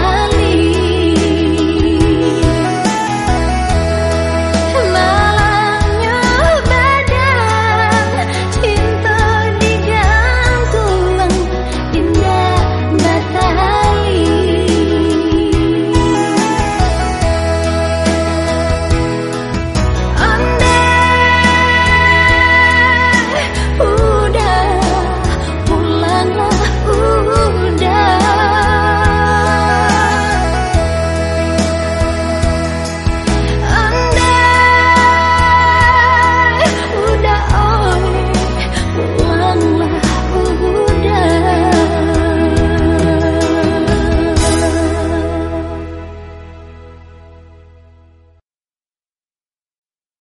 和你